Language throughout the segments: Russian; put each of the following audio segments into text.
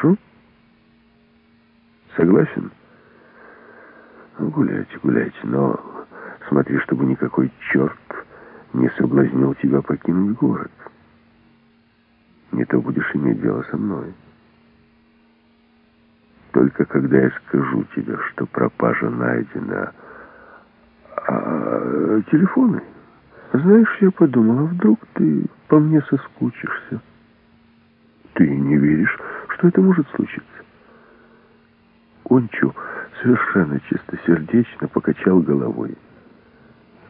Шу? Согласен? Ну, гуляйте, гуляйте, но смотри, чтобы никакой черт не соблазнил тебя покинуть город. Не то будешь иметь дело со мной. Только когда я скажу тебе, что пропажа найдена... А телефоны? Знаешь, я подумала, вдруг ты по мне соскучишься. Ты не веришь, что это может случиться? Ончу совершенно чистосердечно покачал головой.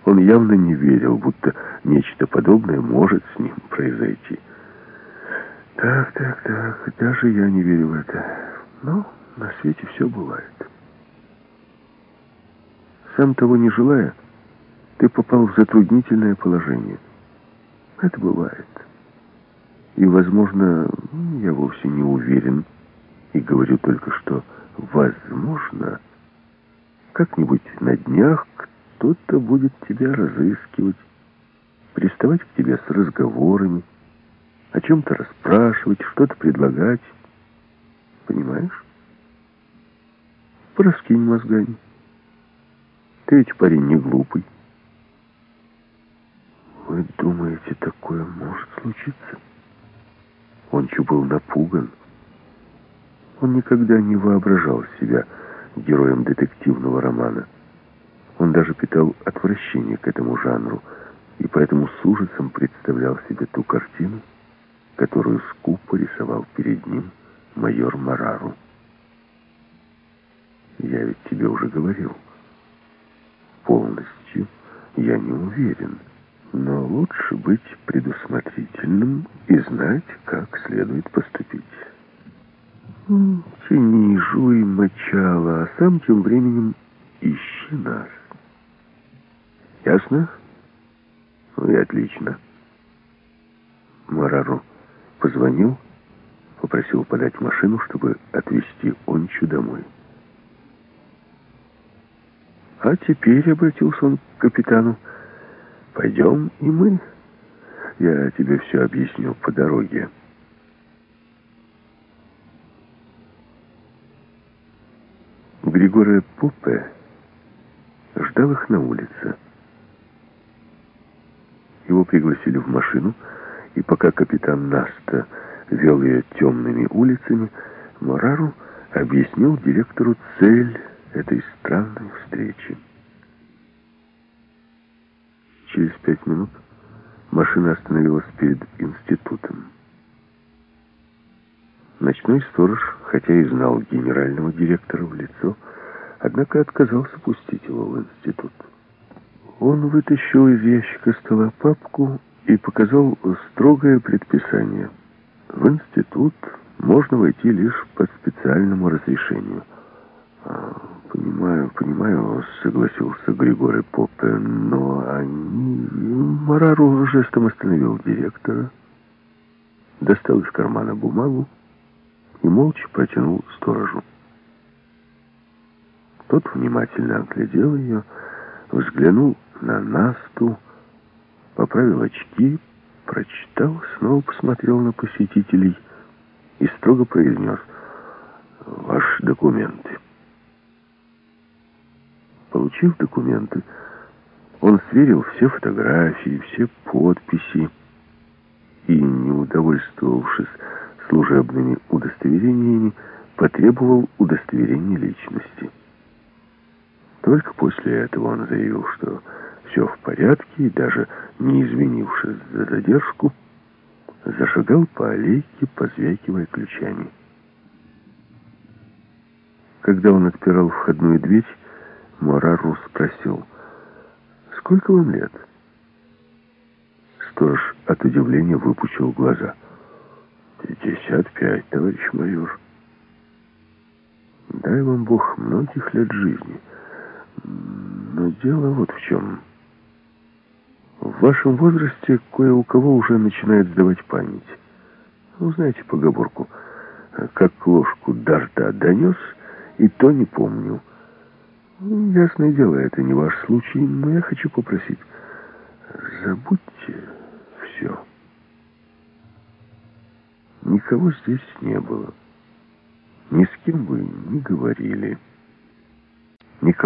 Он явно не верил, будто нечто подобное может с ним произойти. Так, так, так, даже я не верю в это. Но на свете все бывает. Сам того не желая, ты попал в затруднительное положение. Это бывает. И, возможно, я вовсе не уверен, и говорю только, что, возможно, как-нибудь на днях кто-то будет тебя разыскивать, приставать к тебе с разговорами, о чем-то расспрашивать, что-то предлагать. Понимаешь? Пораскинь мозгами. Ты ведь парень не глупый. Вы думаете, такое может случиться? Был напуган. Он никогда не воображал себя героем детективного романа. Он даже питал отвращение к этому жанру, и поэтому с ужасом представлял себе ту картину, которую скупо рисовал перед ним майор Марару. Я ведь тебе уже говорил. Полностью я не уверен. Но лучше быть предусмотрительным и знать, как следует поступить. Тяни, жуй мочало, а сам тем временем ищи нас. Ясно? Ну и отлично. Марару позвонил, попросил подать машину, чтобы отвезти Ончу домой. А теперь, обратился он к капитану, Пойдем и мы. Я тебе все объясню по дороге. Григорий Попе ждал их на улице. Его пригласили в машину, и пока капитан Наста вел ее темными улицами, Морару объяснил директору цель этой странной встречи. Через пять минут машина остановилась перед институтом. Ночной сторож, хотя и знал генерального директора в лицо, однако отказался пустить его в институт. Он вытащил из ящика стола папку и показал строгое предписание. В институт можно войти лишь по специальному разрешению. «Понимаю, понимаю», — согласился Григорий Попе, «но они...» Марару жестом остановил директора, достал из кармана бумагу и молча протянул сторожу. Тот внимательно оглядел ее, взглянул на Насту, поправил очки, прочитал, снова посмотрел на посетителей и строго произнес «Ваши документы». Получив документы, он сверил все фотографии, все подписи и, не удовольствовавшись служебными удостоверениями, потребовал удостоверения личности. Только после этого он заявил, что все в порядке, и даже не извинившись за задержку, зашагал по аллейке, позвякивая ключами. Когда он отпирал входную дверь, Морару спросил, «Сколько вам лет?» Сторож от удивления выпучил глаза. «Пятьдесят пять, товарищ майор. Дай вам Бог многих лет жизни. Но дело вот в чем. В вашем возрасте кое у кого уже начинает сдавать память. Вы знаете поговорку, как ложку дождя донес, и то не помню». Ясное дело, это не ваш случай, но я хочу попросить, забудьте все. Никого здесь не было. ни с кем вы не говорили, никого